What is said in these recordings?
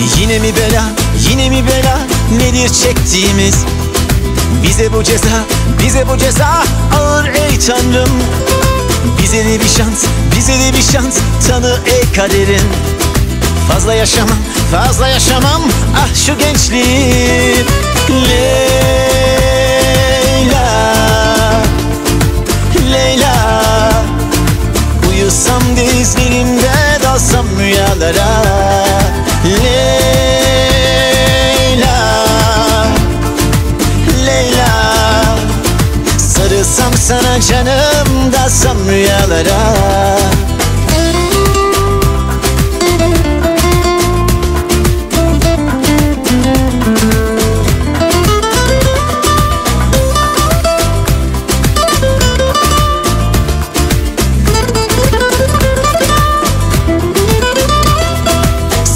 Yine mi bela, yine mi bela? Nedir çektiğimiz? Bize bu ceza, bize bu ceza Ağır ey tanrım. Bize de bir şans, bize de bir şans Tanı ey kaderim. Fazla yaşamam, fazla yaşamam Ah şu gençliğim. Leyla Leyla. Uyusam dizlerimde dalsam rüyalara sana canım dalsam rüyalara.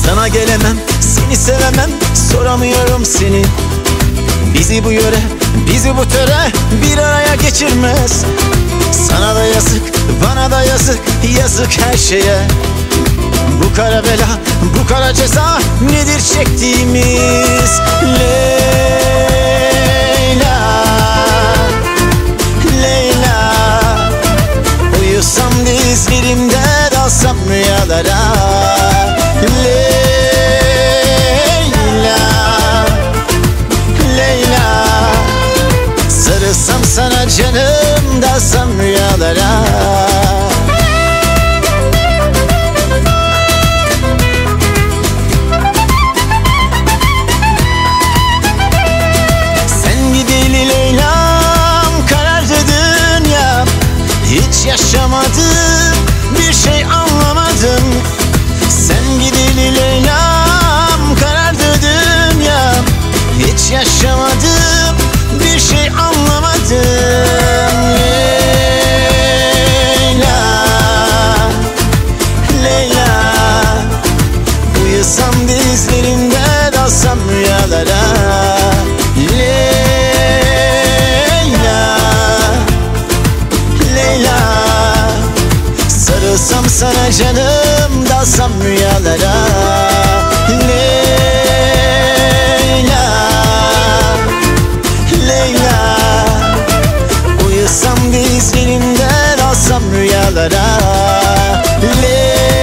Sana gelemem, seni sevemem Soramıyorum seni. Bizi bu yöre, bizi bu töre Bir araya geçirmez. Sana da yazık, bana da yazık Yazık her şeye. Bu kara bela, bu kara ceza Nedir çektiğimiz? Leyla Leyla. Uyusam dizlerimde dalsam rüyalara Sarılsam sana canım dalsam rüyalara. Leyla Leyla. Uyusam dizlerimde dalsam rüyalara. Leyla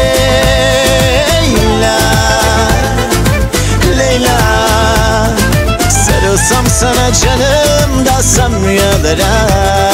Leyla. Sarılsam sana canım dalsam rüyalara